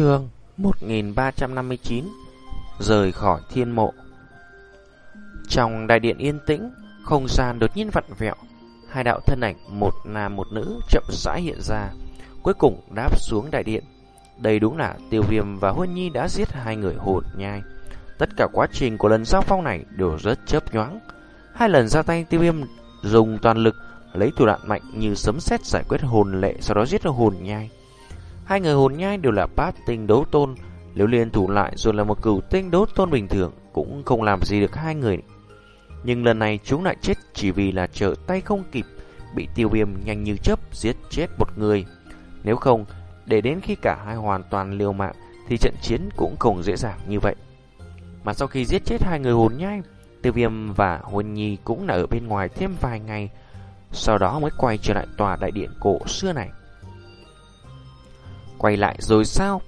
chương 1359 Rời khỏi thiên mộ. Trong đại điện yên tĩnh, Không gian đột nhiên vặn vẹo, Hai đạo thân ảnh, Một nam một nữ, chậm rãi hiện ra, Cuối cùng đáp xuống đại điện. Đây đúng là tiêu viêm và Huân Nhi đã giết hai người hồn nhai. Tất cả quá trình của lần giao phong này Đều rất chớp nhoáng. Hai lần ra tay, tiêu viêm dùng toàn lực Lấy thủ đoạn mạnh như sấm sét giải quyết hồn lệ, Sau đó giết hồn nhai. Hai người hồn nhai đều là bát tinh đấu tôn, nếu liên thủ lại rồi là một cửu tinh đấu tôn bình thường cũng không làm gì được hai người. Nhưng lần này chúng lại chết chỉ vì là trợ tay không kịp, bị tiêu viêm nhanh như chớp giết chết một người. Nếu không, để đến khi cả hai hoàn toàn liều mạng thì trận chiến cũng không dễ dàng như vậy. Mà sau khi giết chết hai người hồn nhai, tiêu viêm và huân nhi cũng là ở bên ngoài thêm vài ngày, sau đó mới quay trở lại tòa đại điện cổ xưa này. Quay lại rồi sao?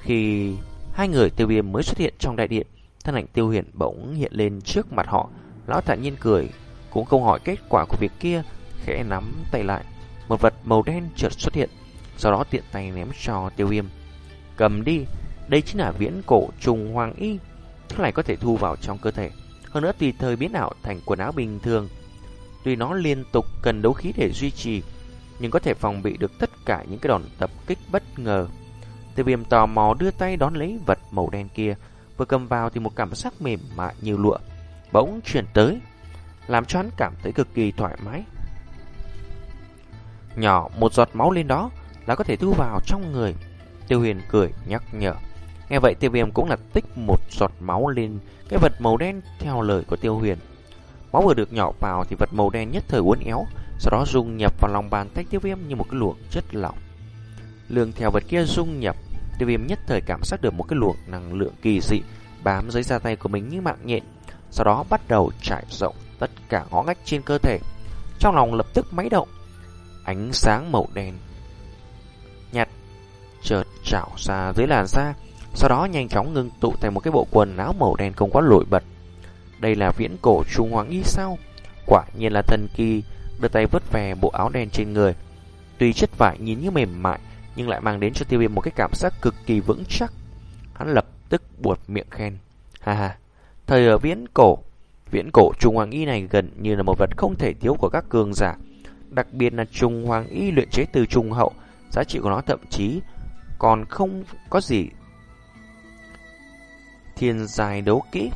Khi hai người tiêu viêm mới xuất hiện trong đại điện, thân ảnh tiêu hiển bỗng hiện lên trước mặt họ. Lão thản nhiên cười, cũng không hỏi kết quả của việc kia, khẽ nắm tay lại. Một vật màu đen chợt xuất hiện, sau đó tiện tay ném cho tiêu viêm. Cầm đi, đây chính là viễn cổ trùng hoàng y, thứ này có thể thu vào trong cơ thể. Hơn nữa tùy thời biến ảo thành quần áo bình thường. Tuy nó liên tục cần đấu khí để duy trì, nhưng có thể phòng bị được tất cả những cái đòn tập kích bất ngờ. Tiêu viêm tò mò đưa tay đón lấy vật màu đen kia, vừa cầm vào thì một cảm giác mềm mại như lụa, bỗng truyền tới, làm cho hắn cảm thấy cực kỳ thoải mái. Nhỏ một giọt máu lên đó là có thể thu vào trong người. Tiêu huyền cười nhắc nhở. Nghe vậy tiêu viêm cũng là tích một giọt máu lên cái vật màu đen theo lời của tiêu huyền. Máu vừa được nhỏ vào thì vật màu đen nhất thời uốn éo, sau đó dung nhập vào lòng bàn tay tiêu viêm như một cái luồng chất lỏng. Lương theo vật kia dung nhập, tiêu viêm nhất thời cảm giác được một cái luồng năng lượng kỳ dị bám dưới da tay của mình như mạng nhện, sau đó bắt đầu trải rộng tất cả ngõ ngách trên cơ thể. Trong lòng lập tức máy động, ánh sáng màu đen nhạt chợt trào ra dưới làn da, sau đó nhanh chóng ngưng tụ thành một cái bộ quần áo màu đen không quá nổi bật. Đây là viễn cổ trung hoàng y sao? Quả nhiên là thần kỳ đưa tay vứt về bộ áo đen trên người. Tuy chất vải nhìn như mềm mại, nhưng lại mang đến cho tiêu viêm một cái cảm giác cực kỳ vững chắc. Hắn lập tức buột miệng khen. Ha ha, thời ở viễn cổ, viễn cổ Trung hoàng y này gần như là một vật không thể thiếu của các cường giả. Đặc biệt là Trung hoàng y luyện chế từ Trung hậu, giá trị của nó thậm chí còn không có gì thiên dài đấu kỹ.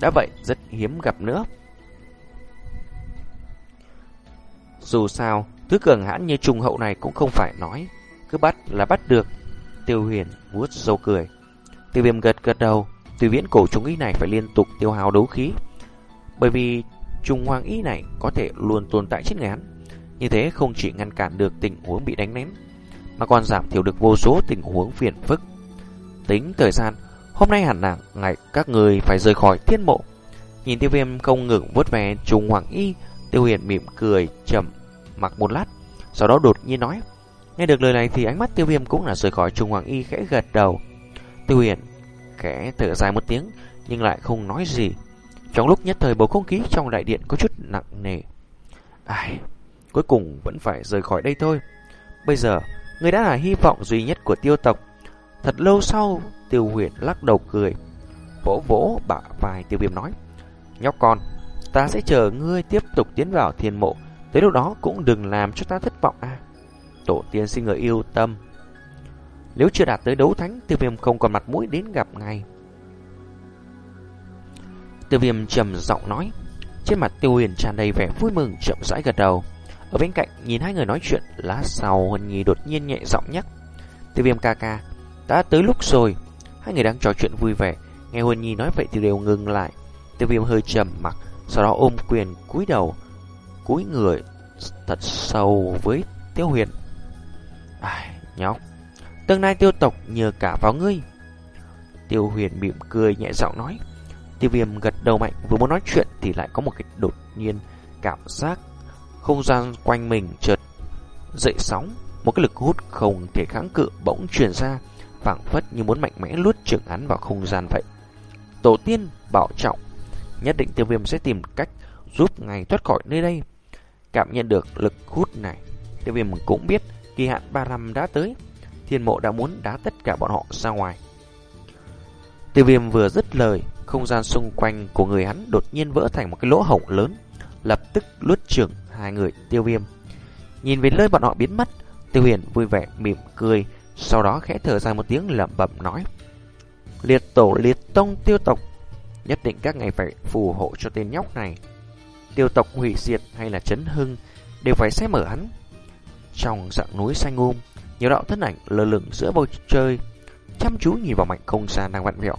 Đã vậy, rất hiếm gặp nữa. Dù sao, thứ cường hãn như trùng hậu này cũng không phải nói. Cứ bắt là bắt được. Tiêu huyền vuốt dâu cười. Tiêu viêm gật gật đầu. Tuy viễn cổ trùng ý này phải liên tục tiêu hào đấu khí. Bởi vì trùng hoàng ý này có thể luôn tồn tại chết ngán. Như thế không chỉ ngăn cản được tình huống bị đánh nén, mà còn giảm thiểu được vô số tình huống phiền phức. Tính thời gian, hôm nay hẳn là ngày các người phải rời khỏi thiên mộ. Nhìn tiêu viêm không ngừng vuốt về trùng hoàng y, Tiêu huyền mỉm cười chậm mặc một lát, sau đó đột nhiên nói. Nghe được lời này thì ánh mắt tiêu viêm cũng là rời khỏi Trung Hoàng Y khẽ gật đầu. Tiêu huyền khẽ thở dài một tiếng nhưng lại không nói gì. Trong lúc nhất thời bầu không khí trong đại điện có chút nặng nề. Ai, cuối cùng vẫn phải rời khỏi đây thôi. Bây giờ, người đã là hy vọng duy nhất của tiêu tộc. Thật lâu sau, tiêu huyền lắc đầu cười. Vỗ vỗ bả vai tiêu viêm nói. Nhóc con, Ta sẽ chờ ngươi tiếp tục tiến vào thiên mộ Tới lúc đó cũng đừng làm cho ta thất vọng à. Tổ tiên xin người yêu tâm. Nếu chưa đạt tới đấu thánh, Tiêu viêm không còn mặt mũi đến gặp ngài. Tiêu viêm trầm giọng nói. Trên mặt tiêu huyền tràn đầy vẻ vui mừng, Chậm rãi gật đầu. Ở bên cạnh, nhìn hai người nói chuyện, Lá sau Huân Nhi đột nhiên nhẹ giọng nhắc. Tiêu viêm ca ca, Đã tới lúc rồi. Hai người đang trò chuyện vui vẻ. Nghe Huân Nhi nói vậy thì đều ngừng lại. Tiêu viêm hơi trầm mặc, sau đó ôm quyền cúi đầu cúi người thật sâu với tiêu huyền. Ai, nhóc, tương lai tiêu tộc nhờ cả vào ngươi. Tiêu huyền mỉm cười nhẹ giọng nói. Tiêu viêm gật đầu mạnh, vừa muốn nói chuyện thì lại có một cái đột nhiên cảm giác không gian quanh mình chợt dậy sóng, một cái lực hút không thể kháng cự bỗng truyền ra, phảng phất như muốn mạnh mẽ luốt trưởng án vào không gian vậy. Tổ tiên, bảo trọng, Nhất định tiêu viêm sẽ tìm cách giúp ngài thoát khỏi nơi đây. Cảm nhận được lực hút này, tiêu viêm cũng biết kỳ hạn 3 năm đã tới. thiên mộ đã muốn đá tất cả bọn họ ra ngoài. Tiêu viêm vừa dứt lời, không gian xung quanh của người hắn đột nhiên vỡ thành một cái lỗ hổng lớn, lập tức luốt trưởng hai người tiêu viêm. Nhìn về nơi bọn họ biến mất, tiêu huyền vui vẻ mỉm cười, sau đó khẽ thở dài một tiếng lẩm bẩm nói. Liệt tổ liệt tông tiêu tộc, nhất định các ngài phải phù hộ cho tên nhóc này. Tiêu tộc hủy diệt hay là chấn hưng, đều phải xem ở hắn. Trong dạng núi xanh um, nhiều đạo thân ảnh lơ lửng giữa bầu trời, chăm chú nhìn vào mảnh không gian đang vặn vẹo.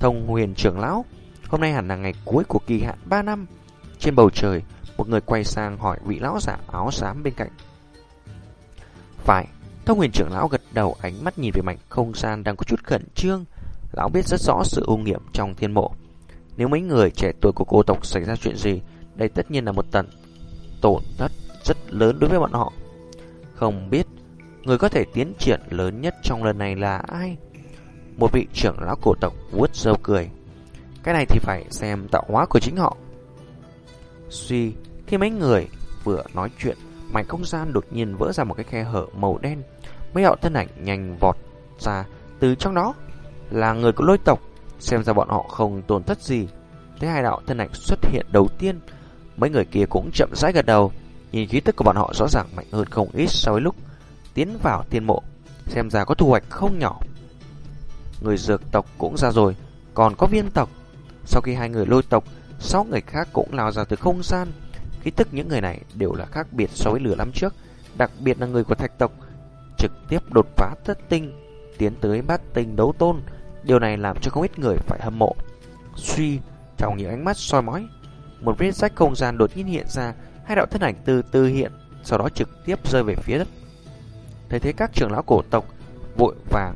Thông huyền trưởng lão, hôm nay hẳn là ngày cuối của kỳ hạn 3 năm. Trên bầu trời, một người quay sang hỏi vị lão giả áo xám bên cạnh. Phải, thông huyền trưởng lão gật đầu ánh mắt nhìn về mảnh không gian đang có chút khẩn trương. Lão biết rất rõ sự ưu nghiệm trong thiên mộ. Nếu mấy người trẻ tuổi của cô tộc xảy ra chuyện gì, đây tất nhiên là một tận tổn thất rất lớn đối với bọn họ. Không biết người có thể tiến triển lớn nhất trong lần này là ai? Một vị trưởng lão cổ tộc vuốt râu cười. Cái này thì phải xem tạo hóa của chính họ. Suy, khi mấy người vừa nói chuyện, mảnh không gian đột nhiên vỡ ra một cái khe hở màu đen. Mấy đạo thân ảnh nhanh vọt ra từ trong đó là người của lôi tộc. Xem ra bọn họ không tổn thất gì. Thế hai đạo thân ảnh xuất hiện đầu tiên, mấy người kia cũng chậm rãi gật đầu. Nhìn khí tức của bọn họ rõ ràng mạnh hơn không ít so với lúc tiến vào tiên mộ. Xem ra có thu hoạch không nhỏ. Người dược tộc cũng ra rồi, còn có viên tộc. Sau khi hai người lôi tộc, sáu người khác cũng lao ra từ không gian. Khí tức những người này đều là khác biệt so với lửa lắm trước, đặc biệt là người của thạch tộc. Trực tiếp đột phá thất tinh, tiến tới bát tinh đấu tôn. Điều này làm cho không ít người phải hâm mộ. Suy, trong những ánh mắt soi mói, một vết rách không gian đột nhiên hiện ra, hai đạo thân ảnh từ từ hiện, sau đó trực tiếp rơi về phía đất. Thấy thế các trưởng lão cổ tộc vội vàng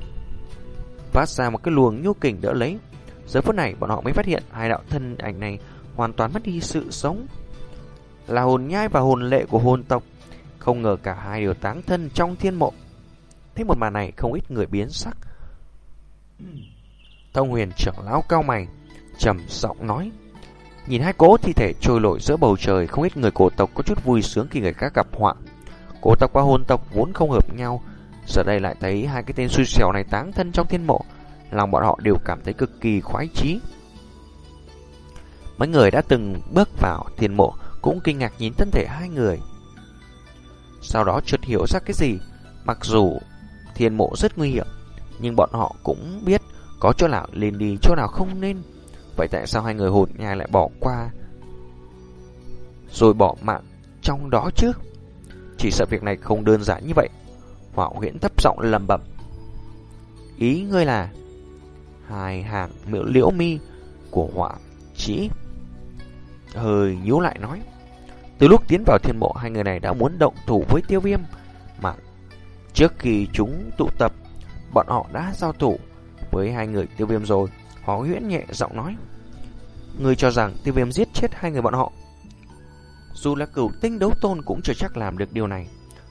phát ra một cái luồng nhu kình đỡ lấy. Giờ phút này bọn họ mới phát hiện hai đạo thân ảnh này hoàn toàn mất đi sự sống. Là hồn nhai và hồn lệ của hồn tộc. Không ngờ cả hai đều táng thân trong thiên mộ. Thế một màn này không ít người biến sắc. Thông huyền trưởng lão cao mày, trầm giọng nói. Nhìn hai cố thi thể trôi lội giữa bầu trời, không ít người cổ tộc có chút vui sướng khi người khác gặp họa. Cổ tộc và hồn tộc vốn không hợp nhau, giờ đây lại thấy hai cái tên xui xẻo này táng thân trong thiên mộ, lòng bọn họ đều cảm thấy cực kỳ khoái chí. Mấy người đã từng bước vào thiên mộ cũng kinh ngạc nhìn thân thể hai người. Sau đó chợt hiểu ra cái gì, mặc dù thiên mộ rất nguy hiểm, nhưng bọn họ cũng biết có chỗ nào lên đi, chỗ nào không nên. Vậy tại sao hai người hồn nhai lại bỏ qua rồi bỏ mạng trong đó chứ? Chỉ sợ việc này không đơn giản như vậy. Hỏa huyễn thấp giọng lầm bẩm. Ý ngươi là hai hàng miễu liễu mi của hỏa chỉ hơi nhíu lại nói. Từ lúc tiến vào thiên mộ, hai người này đã muốn động thủ với tiêu viêm, mà trước khi chúng tụ tập, bọn họ đã giao thủ với hai người tiêu viêm rồi. Hỏa huyễn nhẹ giọng nói. Người cho rằng tiêu viêm giết chết hai người bọn họ. Dù là cửu tinh đấu tôn cũng chưa chắc làm được điều này.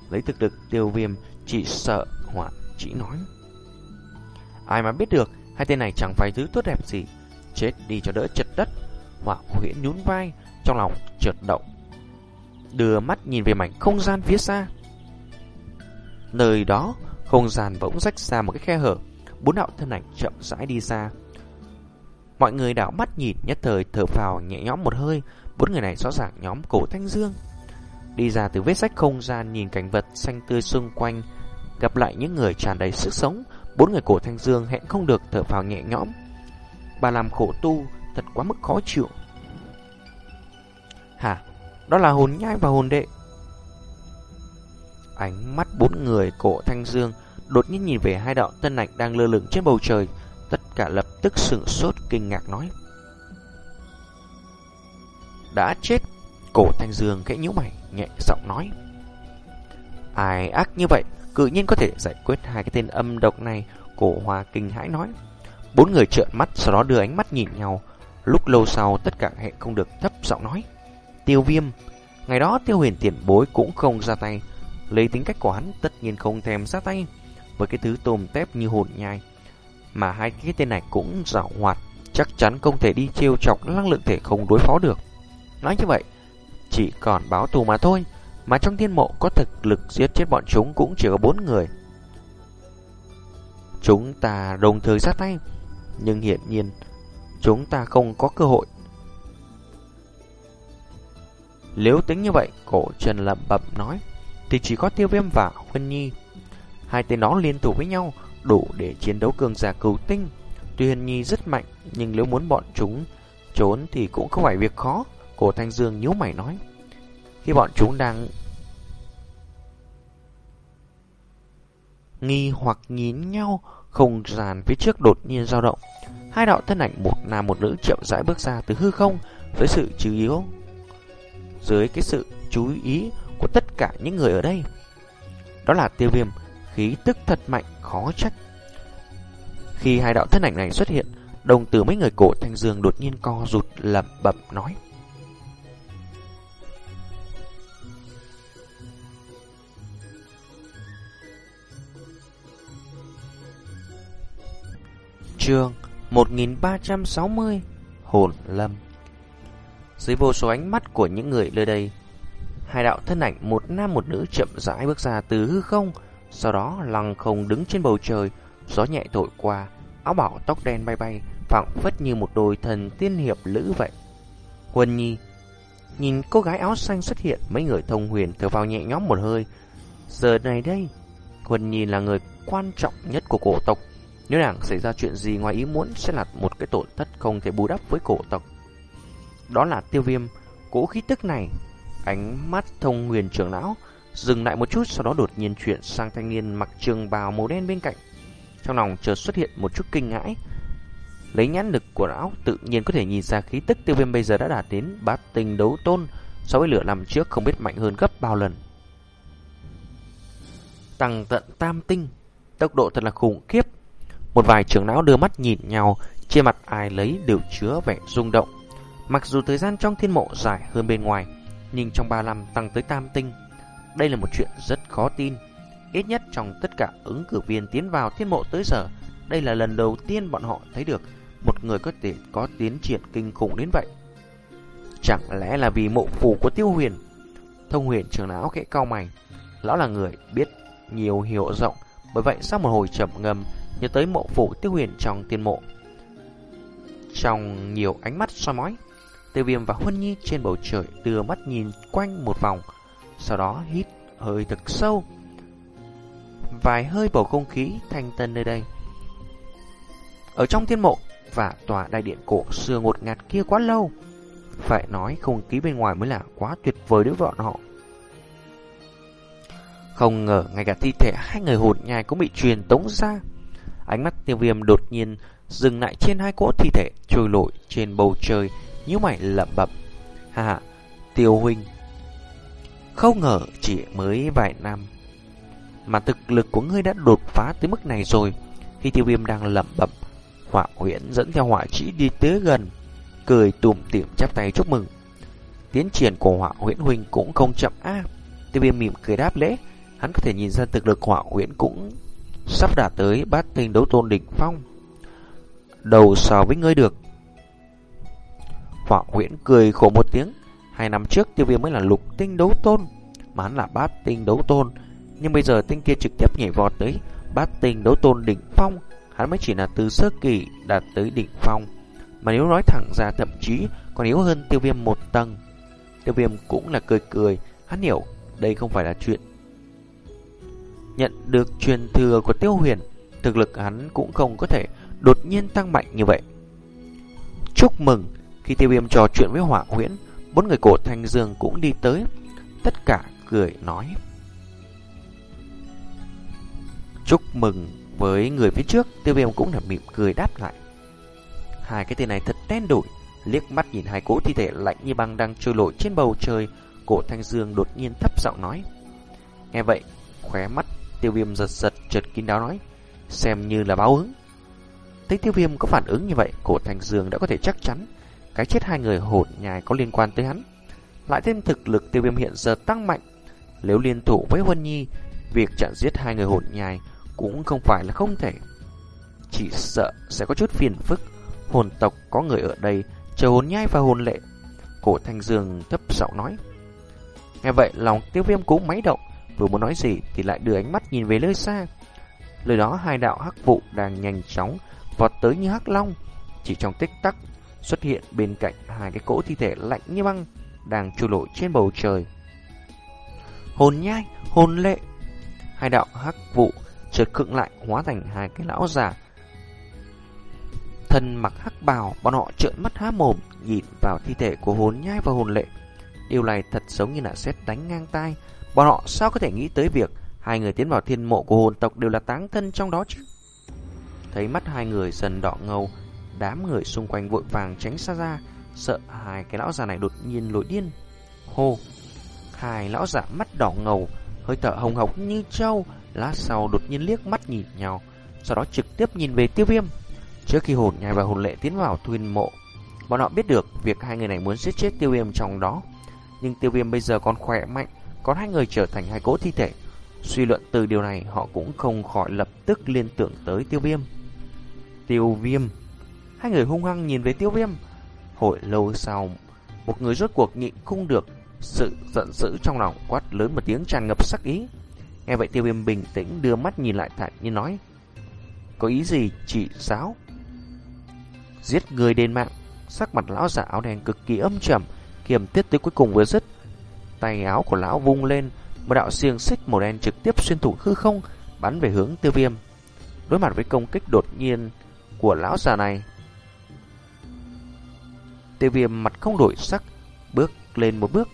Lấy thực lực tiêu viêm chỉ sợ họa chỉ nói. Ai mà biết được, hai tên này chẳng phải thứ tốt đẹp gì. Chết đi cho đỡ chật đất. Họa huyễn nhún vai, trong lòng chợt động. Đưa mắt nhìn về mảnh không gian phía xa. Nơi đó, không gian bỗng rách ra một cái khe hở. Bốn đạo thân ảnh chậm rãi đi ra. Mọi người đảo mắt nhìn nhất thời thở phào nhẹ nhõm một hơi, bốn người này rõ ràng nhóm cổ thanh dương. Đi ra từ vết sách không gian nhìn cảnh vật xanh tươi xung quanh, gặp lại những người tràn đầy sức sống, bốn người cổ thanh dương hẹn không được thở phào nhẹ nhõm. Bà làm khổ tu thật quá mức khó chịu. Hả? Đó là hồn nhai và hồn đệ. Ánh mắt bốn người cổ thanh dương đột nhiên nhìn về hai đạo tân ảnh đang lơ lửng trên bầu trời, tất cả lập tức sửng sốt kinh ngạc nói. Đã chết, cổ thanh dương khẽ nhíu mày, nhẹ giọng nói. Ai ác như vậy, cự nhiên có thể giải quyết hai cái tên âm độc này, cổ hoa kinh hãi nói. Bốn người trợn mắt, sau đó đưa ánh mắt nhìn nhau. Lúc lâu sau, tất cả hệ không được thấp giọng nói. Tiêu viêm, ngày đó tiêu huyền tiền bối cũng không ra tay. Lấy tính cách của hắn, tất nhiên không thèm ra tay. Với cái thứ tôm tép như hồn nhai, mà hai cái tên này cũng dạo hoạt, chắc chắn không thể đi chiêu chọc năng lượng thể không đối phó được. Nói như vậy, chỉ còn báo thù mà thôi, mà trong thiên mộ có thực lực giết chết bọn chúng cũng chỉ có bốn người. chúng ta đồng thời ra tay. Nhưng hiển nhiên, chúng ta không có cơ hội. Nếu tính như vậy, cổ Trần lẩm bẩm nói, thì chỉ có tiêu viêm và Huân Nhi. Hai tên nó liên thủ với nhau, đủ để chiến đấu cường giả cầu tinh. Tuy Huân Nhi rất mạnh, nhưng nếu muốn bọn chúng trốn thì cũng không phải việc khó. Cổ Thanh Dương nhíu mày nói. Khi bọn chúng đang nghi hoặc nhìn nhau, không gian phía trước đột nhiên dao động. Hai đạo thân ảnh một nam một nữ chậm rãi bước ra từ hư không với sự chú yếu. Dưới cái sự chú ý của tất cả những người ở đây. Đó là tiêu viêm, khí tức thật mạnh, khó trách. Khi hai đạo thân ảnh này xuất hiện, đồng tử mấy người cổ thanh dương đột nhiên co rụt lẩm bẩm nói. Chương 1360 Hồn Lâm Dưới vô số ánh mắt của những người nơi đây Hai đạo thân ảnh một nam một nữ chậm rãi bước ra từ hư không sau đó lăng không đứng trên bầu trời Gió nhẹ thổi qua Áo bảo tóc đen bay bay phảng phất như một đôi thần tiên hiệp lữ vậy Huân Nhi Nhìn cô gái áo xanh xuất hiện Mấy người thông huyền thở vào nhẹ nhõm một hơi Giờ này đây Huân Nhi là người quan trọng nhất của cổ tộc nếu nàng xảy ra chuyện gì ngoài ý muốn sẽ là một cái tổn thất không thể bù đắp với cổ tộc. Đó là tiêu viêm, cố khí tức này. Ánh mắt thông huyền trưởng lão dừng lại một chút sau đó đột nhiên chuyển sang thanh niên mặc trường bào màu đen bên cạnh. Trong lòng chợt xuất hiện một chút kinh ngãi. Lấy nhãn lực của lão tự nhiên có thể nhìn ra khí tức tiêu viêm bây giờ đã đạt đến bát tinh đấu tôn so với lửa năm trước không biết mạnh hơn gấp bao lần. Tăng tận tam tinh, tốc độ thật là khủng khiếp. Một vài trưởng lão đưa mắt nhìn nhau, trên mặt ai lấy đều chứa vẻ rung động. Mặc dù thời gian trong thiên mộ dài hơn bên ngoài, nhưng trong ba năm tăng tới tam tinh, đây là một chuyện rất khó tin. Ít nhất trong tất cả ứng cử viên tiến vào thiên mộ tới giờ, đây là lần đầu tiên bọn họ thấy được một người có thể có tiến triển kinh khủng đến vậy. Chẳng lẽ là vì mộ phủ của tiêu huyền? Thông huyền trường lão khẽ cao mày. Lão là người biết nhiều hiểu rộng, bởi vậy sau một hồi chậm ngầm, nhớ tới mộ phủ tiêu huyền trong tiên mộ. Trong nhiều ánh mắt soi mói, tiêu viêm và huân nhi trên bầu trời đưa mắt nhìn quanh một vòng, sau đó hít hơi thật sâu. Vài hơi bầu không khí thanh tân nơi đây. Ở trong thiên mộ và tòa đại điện cổ xưa ngột ngạt kia quá lâu, phải nói không khí bên ngoài mới là quá tuyệt vời đối với bọn họ. Không ngờ ngay cả thi thể hai người hồn nhai cũng bị truyền tống ra. Ánh mắt tiêu viêm đột nhiên dừng lại trên hai cỗ thi thể trôi lội trên bầu trời, như mày lẩm bẩm. Ha ha, tiêu huynh. Không ngờ chỉ mới vài năm mà thực lực của ngươi đã đột phá tới mức này rồi. Khi tiêu viêm đang lẩm bẩm, họa huyễn dẫn theo họa chỉ đi tới gần, cười tùm tiệm chắp tay chúc mừng. Tiến triển của họa huyễn huynh cũng không chậm a. tiêu viêm mỉm cười đáp lễ, hắn có thể nhìn ra thực lực họa huyễn cũng sắp đạt tới bát tinh đấu tôn đỉnh phong. Đầu so với ngươi được. Họa huyễn cười khổ một tiếng. Hai năm trước tiêu viêm mới là lục tinh đấu tôn, mà hắn là bát tinh đấu tôn. Nhưng bây giờ tinh kia trực tiếp nhảy vọt tới bát tinh đấu tôn đỉnh phong. Hắn mới chỉ là từ sơ kỳ đạt tới đỉnh phong. Mà nếu nói thẳng ra thậm chí còn yếu hơn tiêu viêm một tầng. Tiêu viêm cũng là cười cười, hắn hiểu đây không phải là chuyện nhận được truyền thừa của Tiêu Huyền, thực lực hắn cũng không có thể đột nhiên tăng mạnh như vậy. Chúc mừng, khi Tiêu Viêm trò chuyện với Hỏa Huyễn, bốn người cổ Thanh Dương cũng đi tới, tất cả cười nói. Chúc mừng với người phía trước, Tiêu Viêm cũng là mỉm cười đáp lại. Hai cái tên này thật đen đổi liếc mắt nhìn hai cỗ thi thể lạnh như băng đang trôi lội trên bầu trời, cổ Thanh Dương đột nhiên thấp giọng nói. Nghe vậy, khóe mắt Tiêu viêm giật giật chợt kín đáo nói Xem như là báo ứng Thấy tiêu viêm có phản ứng như vậy Cổ thanh Dương đã có thể chắc chắn cái chết hai người hồn nhài có liên quan tới hắn. Lại thêm thực lực tiêu viêm hiện giờ tăng mạnh. Nếu liên thủ với Huân Nhi, Việc chặn giết hai người hồn nhài Cũng không phải là không thể. Chỉ sợ sẽ có chút phiền phức. Hồn tộc có người ở đây Chờ hồn nhai và hồn lệ. Cổ Thanh Dương thấp giọng nói. Nghe vậy, lòng tiêu viêm cũng máy động. Vừa muốn nói gì thì lại đưa ánh mắt nhìn về nơi xa. Lời đó hai đạo hắc vụ đang nhanh chóng vọt tới như hắc long. Chỉ trong tích tắc xuất hiện bên cạnh hai cái cỗ thi thể lạnh như băng đang trôi nổi trên bầu trời. Hồn nhai, hồn lệ. Hai đạo hắc vụ chợt khựng lại hóa thành hai cái lão già. Thân mặc hắc bào, bọn họ trợn mắt há mồm nhìn vào thi thể của hồn nhai và hồn lệ. Điều này thật giống như là xét đánh ngang tai. Bọn họ sao có thể nghĩ tới việc hai người tiến vào thiên mộ của hồn tộc đều là táng thân trong đó chứ? Thấy mắt hai người dần đỏ ngầu, đám người xung quanh vội vàng tránh xa ra, sợ hai cái lão già này đột nhiên nổi điên. Hô! Hai lão già mắt đỏ ngầu, hơi thở hồng hộc như trâu, lát sau đột nhiên liếc mắt nhìn nhau, sau đó trực tiếp nhìn về tiêu viêm. Trước khi hồn nhai và hồn lệ tiến vào thuyền mộ, bọn họ biết được việc hai người này muốn giết chết tiêu viêm trong đó. Nhưng tiêu viêm bây giờ còn khỏe mạnh, còn hai người trở thành hai cỗ thi thể. Suy luận từ điều này họ cũng không khỏi lập tức liên tưởng tới tiêu viêm. Tiêu viêm Hai người hung hăng nhìn về tiêu viêm. Hồi lâu sau, Một người rốt cuộc nhịn không được Sự giận dữ trong lòng quát lớn một tiếng tràn ngập sắc ý. Nghe vậy tiêu viêm bình tĩnh đưa mắt nhìn lại thản như nói, Có ý gì chị giáo? Giết người đền mạng. Sắc mặt lão giả áo đen cực kỳ âm trầm, Kiềm tiết tới cuối cùng vừa dứt. Tay áo của lão vung lên, Một đạo xiềng xích màu đen trực tiếp xuyên thủng hư không, Bắn về hướng tiêu viêm. Đối mặt với công kích đột nhiên Của lão già này Tiêu viêm mặt không đổi sắc, Bước lên một bước,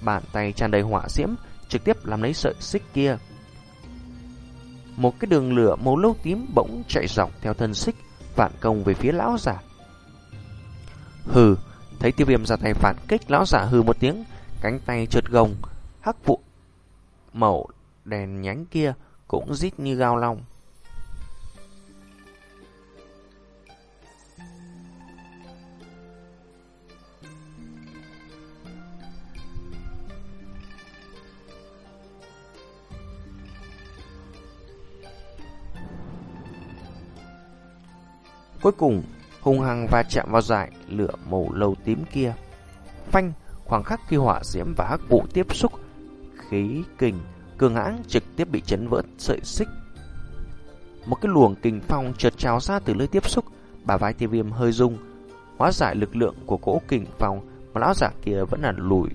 Bàn tay tràn đầy hỏa diễm, Trực tiếp làm lấy sợi xích kia. Một cái đường lửa màu lâu tím bỗng chạy dọc theo thân xích, Phản công về phía lão giả Hừ, Thấy tiêu viêm ra tay phản kích, Lão giả hừ một tiếng, Cánh tay trượt gồng, Hắc vụ màu đèn nhánh kia Cũng rít như gao long. Cuối cùng, hung hăng va chạm vào dải lửa màu lâu tím kia. Phanh, khoảng khắc khi hỏa diễm và hắc vụ tiếp xúc, khí kình cường hãng trực tiếp bị chấn vỡ sợi xích. Một cái luồng kình phong chợt trào ra từ lưỡi tiếp xúc, bà vai tiêu viêm hơi rung, hóa giải lực lượng của cỗ kình phong mà lão giả kia vẫn là lùi.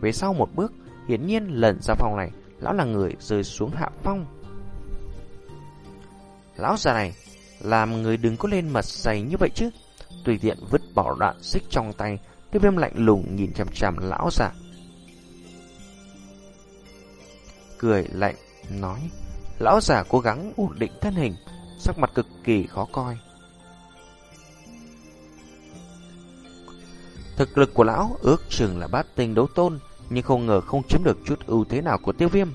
Về sau một bước, hiển nhiên lần ra phòng này, lão là người rơi xuống hạ phong. Lão già này làm người đừng có lên mặt dày như vậy chứ. Tùy tiện vứt bỏ đoạn xích trong tay Tiêu viêm lạnh lùng nhìn chằm chằm lão giả Cười lạnh, nói, Lão giả cố gắng ổn định thân hình, Sắc mặt cực kỳ khó coi. Thực lực của lão ước chừng là bát tinh đấu tôn, Nhưng không ngờ không chiếm được chút ưu thế nào của tiêu viêm.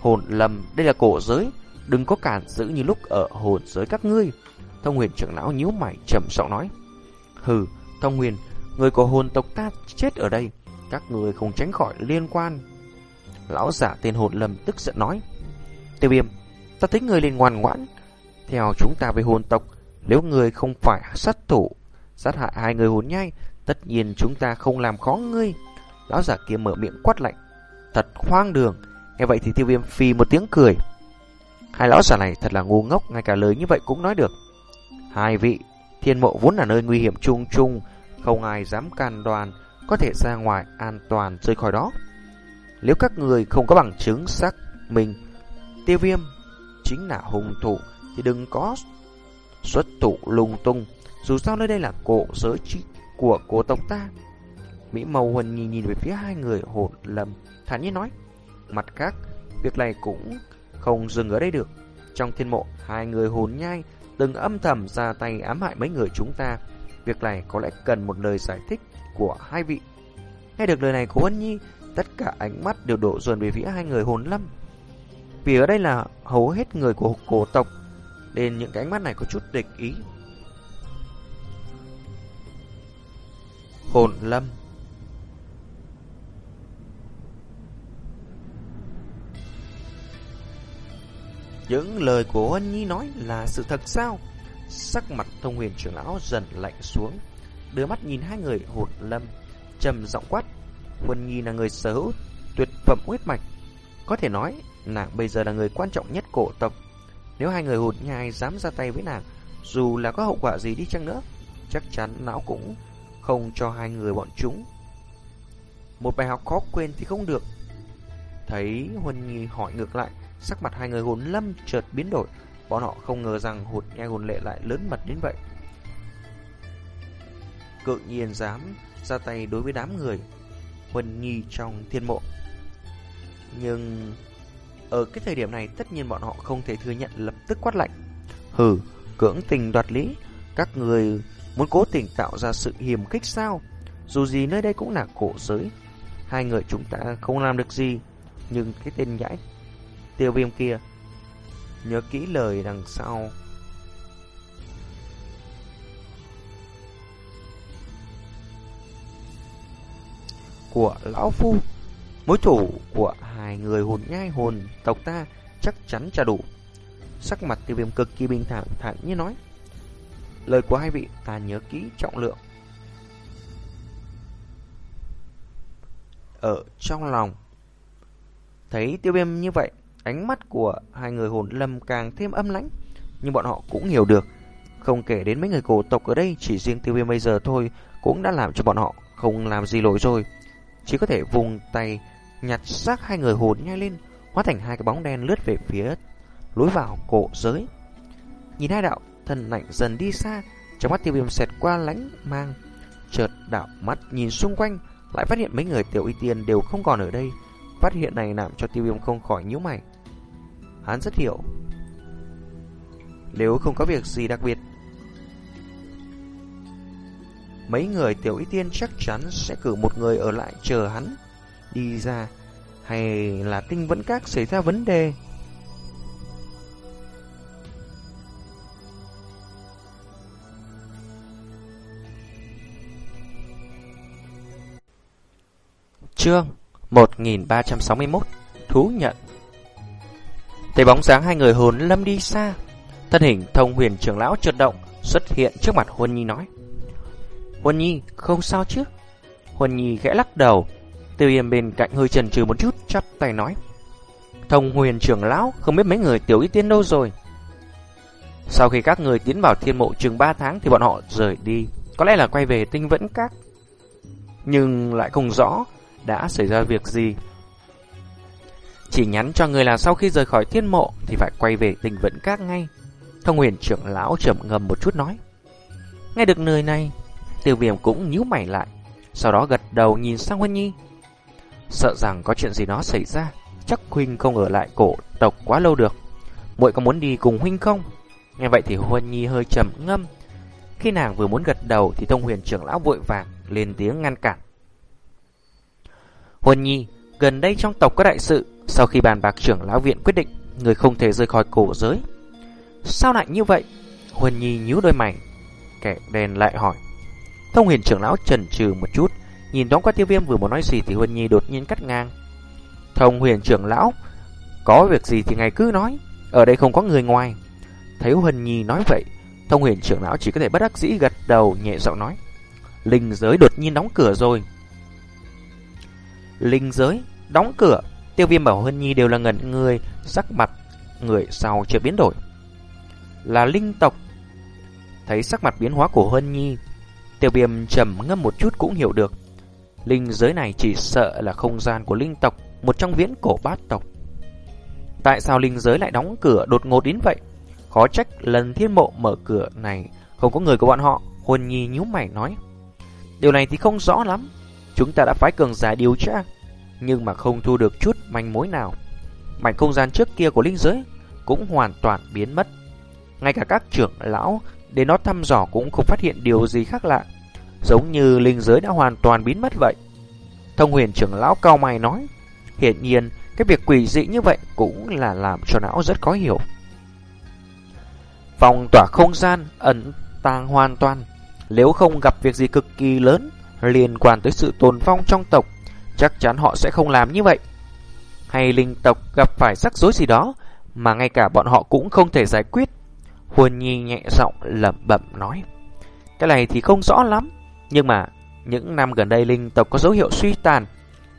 Hồn lầm, đây là cổ giới Đừng có cản giữ như lúc ở hồn giới các ngươi. Thông huyền trưởng lão nhíu mày trầm giọng nói. Hừ, thông huyền, người của hồn tộc ta chết ở đây. Các người không tránh khỏi liên quan. Lão giả tên hồn lầm tức giận nói. Tiêu viêm, ta thấy người liền ngoan ngoãn. Theo chúng ta về hồn tộc, nếu người không phải sát thủ, sát hại hai người hồn nhai, tất nhiên chúng ta không làm khó ngươi. Lão giả kia mở miệng quát lạnh. Thật hoang đường. Nghe vậy thì tiêu viêm phi một tiếng cười. Hai lão già này thật là ngu ngốc, ngay cả lời như vậy cũng nói được. Hai vị, thiên mộ vốn là nơi nguy hiểm chung chung, không ai dám can đoàn có thể ra ngoài an toàn rời khỏi đó. Nếu các người không có bằng chứng xác minh, tiêu viêm chính là hung thủ, thì đừng có xuất thủ lung tung. Dù sao nơi đây là cổ giới trí của cổ tộc ta. Mỹ Mâu Huân nhìn nhìn về phía hai người hồn lầm, thản nhiên nói. Mặt khác, việc này cũng không dừng ở đây được. Trong thiên mộ, hai người hồn nhai từng âm thầm ra tay ám hại mấy người chúng ta. Việc này có lẽ cần một lời giải thích của hai vị. Nghe được lời này của Ân Nhi, tất cả ánh mắt đều đổ dồn về phía hai người hồn lâm. Vì ở đây là hầu hết người của cổ tộc, nên những cái ánh mắt này có chút địch ý. Hồn lâm Những lời của Huân Nhi nói là sự thật sao? Sắc mặt thông huyền trưởng lão dần lạnh xuống, đưa mắt nhìn hai người hột lâm, trầm giọng quát. Huân Nhi là người sở hữu tuyệt phẩm huyết mạch. Có thể nói, nàng bây giờ là người quan trọng nhất cổ tộc. Nếu hai người hụt nhai dám ra tay với nàng, dù là có hậu quả gì đi chăng nữa, chắc chắn não cũng không cho hai người bọn chúng. Một bài học khó quên thì không được. Thấy Huân Nhi hỏi ngược lại, sắc mặt hai người hồn lâm chợt biến đổi. Bọn họ không ngờ rằng hụt nghe hồn lệ lại lớn mật đến vậy. Cự nhiên dám ra tay đối với đám người Huân Nhi trong thiên mộ. Nhưng ở cái thời điểm này tất nhiên bọn họ không thể thừa nhận lập tức quát lạnh. Hừ, cưỡng tình đoạt lý, các người muốn cố tình tạo ra sự hiểm khích sao? Dù gì nơi đây cũng là cổ giới. Hai người chúng ta không làm được gì, nhưng cái tên nhãi tiêu viêm kia nhớ kỹ lời đằng sau. Của Lão Phu Mối thủ của hai người hồn nhai hồn tộc ta chắc chắn trả đủ. Sắc mặt tiêu viêm cực kỳ bình thản thản như nói. Lời của hai vị ta nhớ kỹ trọng lượng. Ở trong lòng. Thấy tiêu viêm như vậy, ánh mắt của hai người hồn lâm càng thêm âm lãnh. Nhưng bọn họ cũng hiểu được. Không kể đến mấy người cổ tộc ở đây, chỉ riêng tiêu viêm bây giờ thôi cũng đã làm cho bọn họ không làm gì lỗi rồi. Chỉ có thể vùng tay nhặt xác hai người hồn nhai lên, hóa thành hai cái bóng đen lướt về phía lối vào cổ giới. Nhìn hai đạo thân lạnh dần đi xa, trong mắt tiêu viêm xẹt qua lánh mang, chợt đảo mắt nhìn xung quanh, lại phát hiện mấy người tiểu y tiên đều không còn ở đây. Phát hiện này làm cho tiêu viêm không khỏi nhíu mày. Hắn rất hiểu. Nếu không có việc gì đặc biệt, mấy người tiểu y tiên chắc chắn sẽ cử một người ở lại chờ hắn đi ra hay là tinh vẫn các xảy ra vấn đề. Chương 1361 Thú nhận Thấy bóng dáng hai người hồn lâm đi xa Thân hình thông huyền trưởng lão chợt động Xuất hiện trước mặt Huân Nhi nói Huân Nhi không sao chứ Huân Nhi khẽ lắc đầu Tiêu yên bên cạnh hơi chần chừ một chút, chắp tay nói. Thông huyền trưởng lão, không biết mấy người tiểu y tiên đâu rồi. Sau khi các người tiến vào thiên mộ chừng 3 tháng thì bọn họ rời đi, có lẽ là quay về tinh vẫn các. Nhưng lại không rõ đã xảy ra việc gì. Chỉ nhắn cho người là sau khi rời khỏi thiên mộ thì phải quay về tinh vận các ngay. Thông huyền trưởng lão trầm ngầm một chút nói. Nghe được nơi này, tiêu viêm cũng nhíu mày lại, sau đó gật đầu nhìn sang Huân Nhi. Sợ rằng có chuyện gì đó xảy ra Chắc Huynh không ở lại cổ tộc quá lâu được muội có muốn đi cùng Huynh không? Nghe vậy thì Huân Nhi hơi trầm ngâm Khi nàng vừa muốn gật đầu Thì thông huyền trưởng lão vội vàng lên tiếng ngăn cản Huân Nhi Gần đây trong tộc có đại sự sau khi bàn bạc trưởng lão viện quyết định Người không thể rời khỏi cổ giới Sao lại như vậy? Huân Nhi nhíu đôi mày Kẻ đèn lại hỏi Thông huyền trưởng lão chần chừ một chút Nhìn thoáng qua tiêu viêm vừa muốn nói gì thì Huân Nhi đột nhiên cắt ngang. Thông huyền trưởng lão, có việc gì thì ngài cứ nói, ở đây không có người ngoài. Thấy Huân Nhi nói vậy, thông huyền trưởng lão chỉ có thể bất đắc dĩ gật đầu nhẹ giọng nói. Linh giới đột nhiên đóng cửa rồi. Linh giới, đóng cửa, tiêu viêm bảo Hân Nhi đều là ngẩn người, sắc mặt người sau chưa biến đổi. Là linh tộc. Thấy sắc mặt biến hóa của Hân Nhi, tiêu viêm trầm ngâm một chút cũng hiểu được. Linh giới này chỉ sợ là không gian của linh tộc, một trong viễn cổ bát tộc. Tại sao linh giới lại đóng cửa đột ngột đến vậy? Khó trách lần thiên mộ mở cửa này không có người của bọn họ, Hân Nhi nhíu mày nói. Điều này thì không rõ lắm, chúng ta đã phái cường giả điều tra, nhưng mà không thu được chút manh mối nào. Mảnh không gian trước kia của linh giới cũng hoàn toàn biến mất. Ngay cả các trưởng lão đến nó thăm dò cũng không phát hiện điều gì khác lạ. Giống như linh giới đã hoàn toàn biến mất vậy Thông huyền trưởng lão cao mày nói, Hiển nhiên, Cái việc quỷ dị như vậy Cũng là làm cho não rất khó hiểu Phòng tỏa không gian Ẩn tàng hoàn toàn Nếu không gặp việc gì cực kỳ lớn Liên quan tới sự tồn vong trong tộc Chắc chắn họ sẽ không làm như vậy Hay linh tộc gặp phải rắc rối gì đó Mà ngay cả bọn họ cũng không thể giải quyết Huân Nhi nhẹ giọng lẩm bẩm nói Cái này thì không rõ lắm, nhưng mà những năm gần đây linh tộc có dấu hiệu suy tàn,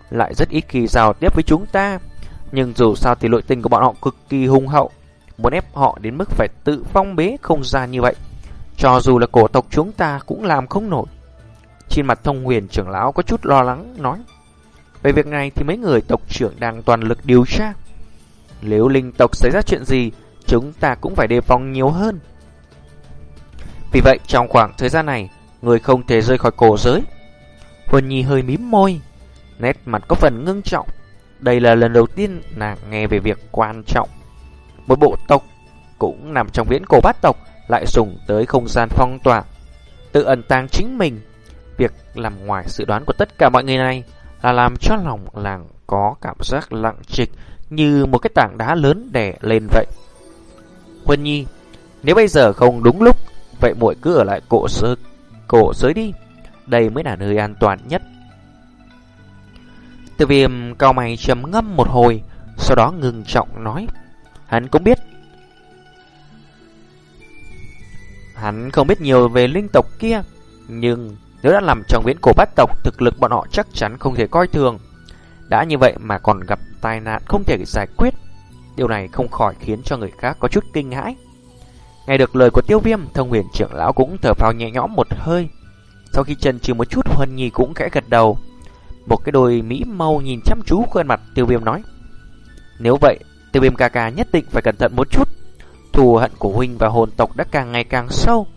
Lại rất ít khi giao tiếp với chúng ta Nhưng dù sao thì nội tình của bọn họ cực kỳ hung hậu, muốn ép họ đến mức phải tự phong bế không ra như vậy. Cho dù là cổ tộc chúng ta cũng làm không nổi. Trên mặt thông huyền trưởng lão có chút lo lắng, nói. Về việc này thì mấy người tộc trưởng đang toàn lực điều tra. Nếu linh tộc xảy ra chuyện gì, chúng ta cũng phải đề phòng nhiều hơn. Vì vậy trong khoảng thời gian này, người không thể rơi khỏi cổ giới. Huân Nhi hơi mím môi, nét mặt có phần ngưng trọng. Đây là lần đầu tiên nàng nghe về việc quan trọng. Một bộ tộc cũng nằm trong viễn cổ bát tộc lại dùng tới không gian phong tỏa, tự ẩn tàng chính mình. Việc làm ngoài dự đoán của tất cả mọi người này là làm cho lòng làng có cảm giác lặng trịch như một cái tảng đá lớn đè lên vậy. Huân Nhi, nếu bây giờ không đúng lúc, vậy muội cứ ở lại cổ sơ cổ giới đi. Đây mới là nơi an toàn nhất. Từ viêm cao mày trầm ngâm một hồi, sau đó ngừng trọng nói. Hắn cũng biết. Hắn không biết nhiều về linh tộc kia, nhưng nếu đã làm cho viễn cổ bát tộc, thực lực bọn họ chắc chắn không thể coi thường. Đã như vậy mà còn gặp tai nạn không thể giải quyết. Điều này không khỏi khiến cho người khác có chút kinh hãi. Nghe được lời của tiêu viêm, thông huyền trưởng lão cũng thở phào nhẹ nhõm một hơi. Sau khi chân trừ một chút, Huân Nhi cũng khẽ gật đầu. Một cái đôi mỹ mâu nhìn chăm chú khuôn mặt tiêu viêm nói. Nếu vậy, tiêu viêm ca ca nhất định phải cẩn thận một chút. Thù hận của huynh và hồn tộc đã càng ngày càng sâu.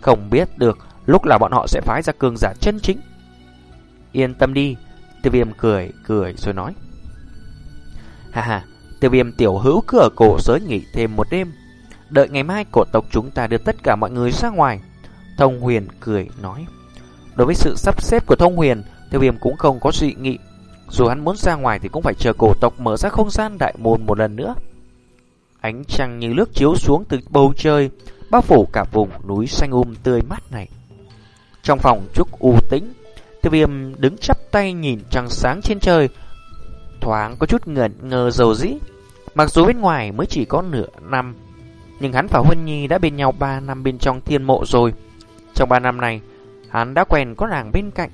Không biết được lúc là bọn họ sẽ phái ra cường giả chân chính. Yên tâm đi, tiêu viêm cười, cười rồi nói. Hà hà, tiêu viêm tiểu hữu cứ ở cổ giới nghỉ thêm một đêm. Đợi ngày mai cổ tộc chúng ta đưa tất cả mọi người ra ngoài. Thông huyền cười nói. Đối với sự sắp xếp của thông huyền, tiêu viêm cũng không có dị nghị. Dù hắn muốn ra ngoài thì cũng phải chờ cổ tộc mở ra không gian đại môn một lần nữa. Ánh trăng như nước chiếu xuống từ bầu trời, bao phủ cả vùng núi xanh um tươi mát này. Trong phòng trúc u tĩnh, tiêu viêm đứng chắp tay nhìn trăng sáng trên trời, thoáng có chút ngẩn ngờ dầu dĩ. Mặc dù bên ngoài mới chỉ có nửa năm, nhưng hắn và Huân Nhi đã bên nhau 3 năm bên trong thiên mộ rồi. Trong 3 năm này, hắn đã quen có nàng bên cạnh.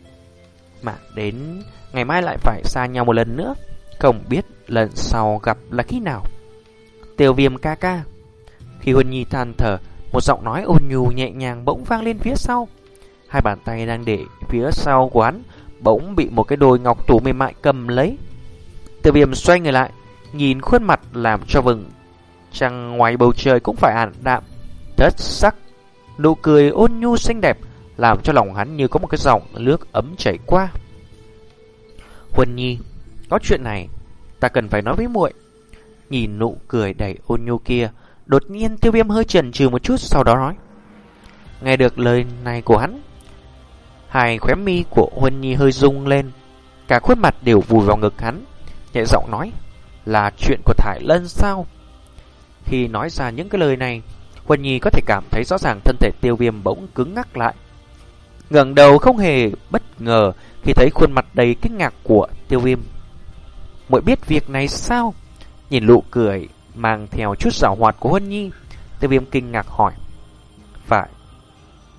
Mà đến ngày mai lại phải xa nhau một lần nữa. Không biết lần sau gặp là khi nào. Tiêu viêm ca ca. Khi Huân Nhi than thở, một giọng nói ôn nhu nhẹ nhàng bỗng vang lên phía sau. Hai bàn tay đang để phía sau của hắn bỗng bị một cái đôi ngọc thủ mềm mại cầm lấy. Tiêu viêm xoay người lại, nhìn khuôn mặt làm cho vừng trăng ngoài bầu trời cũng phải ảm đạm, thất sắc. Nụ cười ôn nhu xinh đẹp làm cho lòng hắn như có một cái dòng nước ấm chảy qua. Huân Nhi, có chuyện này, ta cần phải nói với muội. Nhìn nụ cười đầy ôn nhu kia, đột nhiên tiêu viêm hơi chần chừ một chút sau đó nói. Nghe được lời này của hắn, hai khóe mi của Huân Nhi hơi rung lên, cả khuôn mặt đều vùi vào ngực hắn, nhẹ giọng nói, là chuyện của Thải Lân sao? Khi nói ra những cái lời này, Huân Nhi có thể cảm thấy rõ ràng thân thể tiêu viêm bỗng cứng ngắc lại. ngẩng đầu không hề bất ngờ khi thấy khuôn mặt đầy kinh ngạc của tiêu viêm. Muội biết việc này sao? Nhìn lụ cười mang theo chút giảo hoạt của Huân Nhi, tiêu viêm kinh ngạc hỏi. Phải,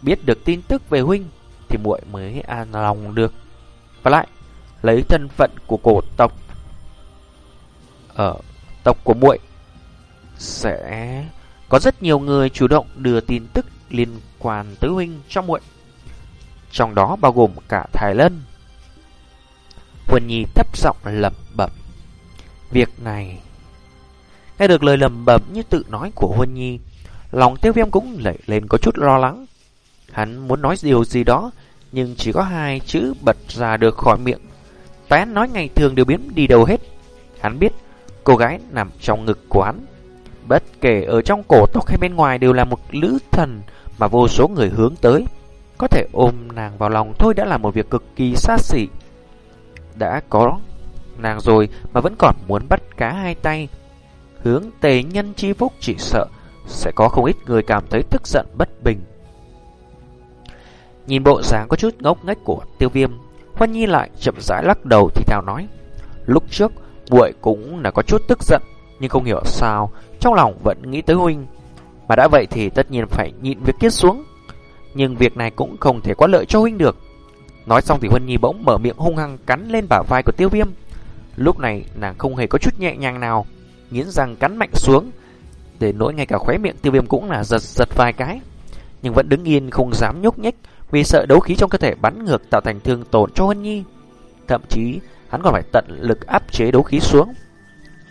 biết được tin tức về huynh thì muội mới an lòng được. Và lại, lấy thân phận của cổ tộc ở tộc của muội sẽ có rất nhiều người chủ động đưa tin tức liên quan tới huynh cho muội. Trong đó bao gồm cả Thái Lân. Huân Nhi thấp giọng lẩm bẩm. Việc này... Nghe được lời lẩm bẩm như tự nói của Huân Nhi, lòng tiêu viêm cũng lẩy lên có chút lo lắng. Hắn muốn nói điều gì đó, nhưng chỉ có hai chữ bật ra được khỏi miệng. Tán nói ngày thường đều biến đi đâu hết. Hắn biết cô gái nằm trong ngực của hắn Bất kể ở trong cổ tộc hay bên ngoài đều là một lữ thần mà vô số người hướng tới. Có thể ôm nàng vào lòng thôi đã là một việc cực kỳ xa xỉ. Đã có nàng rồi mà vẫn còn muốn bắt cá hai tay. Hướng tề nhân chi phúc chỉ sợ sẽ có không ít người cảm thấy tức giận bất bình. Nhìn bộ dáng có chút ngốc nghếch của tiêu viêm, Hoan Nhi lại chậm rãi lắc đầu thì thào nói. Lúc trước, muội cũng là có chút tức giận, nhưng không hiểu sao trong lòng vẫn nghĩ tới huynh. Mà đã vậy thì tất nhiên phải nhịn việc kiết xuống. Nhưng việc này cũng không thể quá lợi cho huynh được. Nói xong thì Huân Nhi bỗng mở miệng hung hăng cắn lên bả vai của tiêu viêm. Lúc này nàng không hề có chút nhẹ nhàng nào, nghiến răng cắn mạnh xuống. Để nỗi ngay cả khóe miệng tiêu viêm cũng là giật giật vài cái Nhưng vẫn đứng yên không dám nhúc nhích vì sợ đấu khí trong cơ thể bắn ngược tạo thành thương tổn cho Huân Nhi. Thậm chí hắn còn phải tận lực áp chế đấu khí xuống.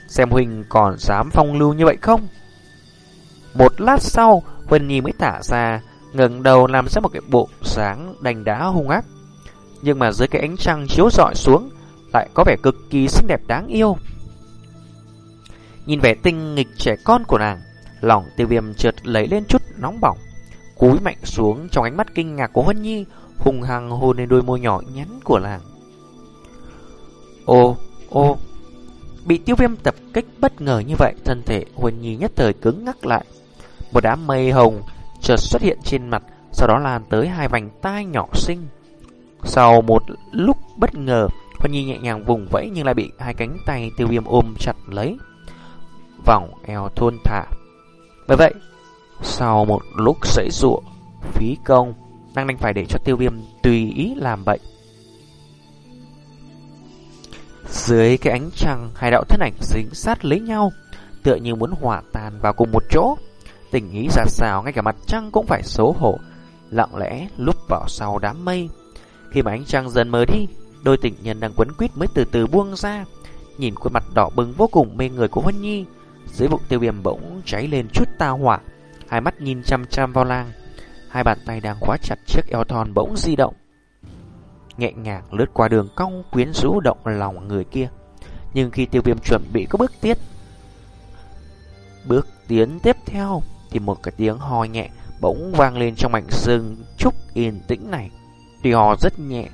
Xem huỳnh còn dám phong lưu như vậy không? Một lát sau Huỳnh Nhi mới thả ra ngẩng đầu làm ra một cái bộ sáng đành đá hung ác. Nhưng mà dưới cái ánh trăng chiếu rọi xuống Lại có vẻ cực kỳ xinh đẹp đáng yêu. Nhìn vẻ tinh nghịch trẻ con của nàng, lòng tiêu viêm chợt lấy lên chút nóng bỏng. Cúi mạnh xuống trong ánh mắt kinh ngạc của Huân Nhi, hùng hăng hôn lên đôi môi nhỏ nhắn của nàng. Ô, ô, bị tiêu viêm tập kích bất ngờ như vậy, thân thể Huân Nhi nhất thời cứng ngắc lại. Một đám mây hồng chợt xuất hiện trên mặt, sau đó lan tới hai vành tai nhỏ xinh. Sau một lúc bất ngờ, Huân Nhi nhẹ nhàng vùng vẫy nhưng lại bị hai cánh tay tiêu viêm ôm chặt lấy vòng eo thôn thả. Bởi vậy, sau một lúc sẫy rụa, phí công, năng đành phải để cho tiêu viêm tùy ý làm bệnh. Dưới cái ánh trăng, hai đạo thân ảnh dính sát lấy nhau, tựa như muốn hòa tan vào cùng một chỗ. Tình ý giả xào ngay cả mặt trăng cũng phải xấu hổ, lặng lẽ lúc vào sau đám mây. Khi mà ánh trăng dần mờ đi, đôi tình nhân đang quấn quýt mới từ từ buông ra. Nhìn khuôn mặt đỏ bừng vô cùng mê người của Huân Nhi, dưới bụng tiêu viêm bỗng cháy lên chút tao hỏa Hai mắt nhìn chăm chăm vào lang Hai bàn tay đang khóa chặt chiếc eo thon bỗng di động. Nhẹ nhàng lướt qua đường cong quyến rũ động lòng người kia. Nhưng khi tiêu viêm chuẩn bị có bước tiết Bước tiến tiếp theo Thì một cái tiếng ho nhẹ bỗng vang lên trong mảnh rừng trúc yên tĩnh này. Tuy hò rất nhẹ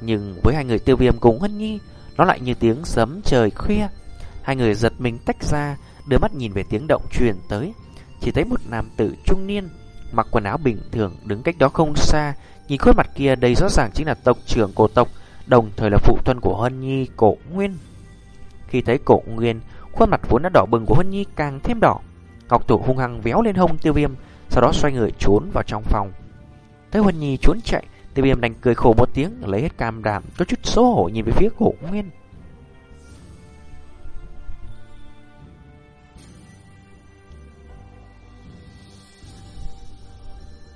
Nhưng với hai người tiêu viêm cùng Hân Nhi Nó lại như tiếng sấm trời khuya. Hai người giật mình tách ra đưa mắt nhìn về tiếng động truyền tới, chỉ thấy một nam tử trung niên mặc quần áo bình thường đứng cách đó không xa, nhìn khuôn mặt kia đây rõ ràng chính là tộc trưởng cổ tộc, đồng thời là phụ thân của Hân Nhi Cổ Nguyên. Khi thấy Cổ Nguyên, khuôn mặt vốn đã đỏ bừng của Hân Nhi càng thêm đỏ. Ngọc Tổ hung hăng véo lên hông Tiêu Viêm, sau đó xoay người trốn vào trong phòng. Thấy Hân Nhi trốn chạy, Tiêu Viêm đành cười khổ một tiếng, lấy hết cam đảm, có chút xấu hổ nhìn về phía Cổ Nguyên.